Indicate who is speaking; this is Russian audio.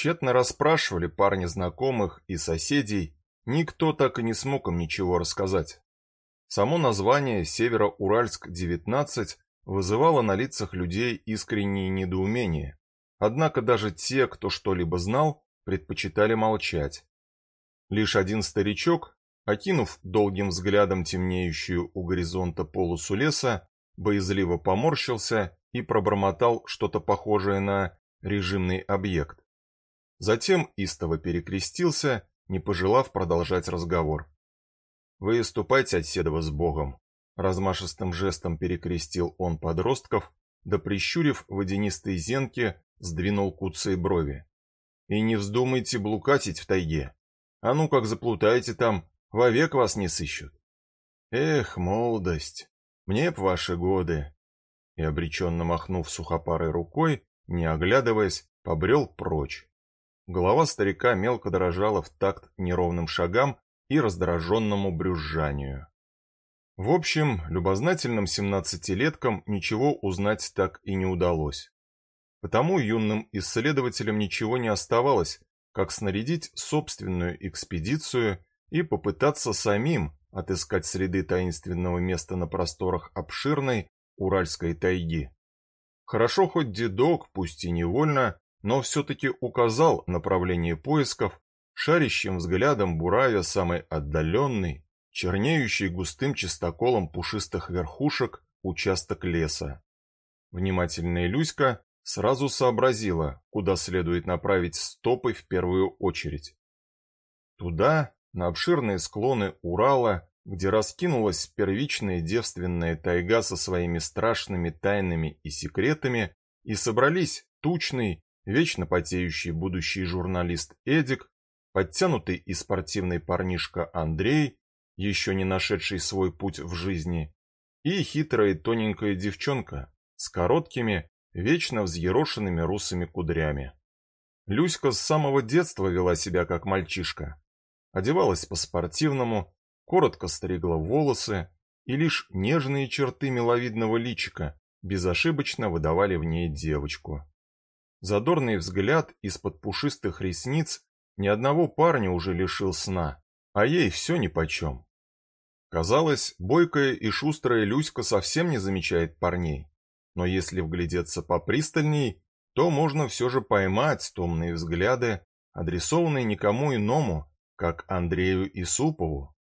Speaker 1: Тщетно расспрашивали парни знакомых и соседей, никто так и не смог им ничего рассказать. Само название «Североуральск-19» вызывало на лицах людей искреннее недоумение. Однако даже те, кто что-либо знал, предпочитали молчать. Лишь один старичок, окинув долгим взглядом темнеющую у горизонта полосу леса, боязливо поморщился и пробормотал что-то похожее на режимный объект. Затем истово перекрестился, не пожелав продолжать разговор. «Вы ступайте от Седова с Богом», — размашистым жестом перекрестил он подростков, да прищурив водянистые зенки, сдвинул куцые брови. «И не вздумайте блукатить в тайге. А ну как заплутаете там, вовек вас не сыщут». «Эх, молодость, мне б ваши годы!» И обреченно махнув сухопарой рукой, не оглядываясь, побрел прочь. Голова старика мелко дрожала в такт неровным шагам и раздраженному брюзжанию. В общем, любознательным семнадцатилеткам ничего узнать так и не удалось. Потому юным исследователям ничего не оставалось, как снарядить собственную экспедицию и попытаться самим отыскать следы таинственного места на просторах обширной Уральской тайги. Хорошо хоть дедок, пусть и невольно, но все-таки указал направление поисков, шарящим взглядом буравя самый отдаленный, чернеющий густым чистоколом пушистых верхушек участок леса. Внимательная Люська сразу сообразила, куда следует направить стопы в первую очередь. Туда, на обширные склоны Урала, где раскинулась первичная девственная тайга со своими страшными тайнами и секретами, и собрались тучный, вечно потеющий будущий журналист Эдик, подтянутый и спортивный парнишка Андрей, еще не нашедший свой путь в жизни, и хитрая тоненькая девчонка с короткими, вечно взъерошенными русыми кудрями. Люська с самого детства вела себя как мальчишка. Одевалась по-спортивному, коротко стригла волосы, и лишь нежные черты миловидного личика безошибочно выдавали в ней девочку. Задорный взгляд из-под пушистых ресниц ни одного парня уже лишил сна, а ей все нипочем. Казалось, бойкая и шустрая Люська совсем не замечает парней, но если вглядеться попристальней, то можно все же поймать томные взгляды, адресованные никому иному, как Андрею Исупову.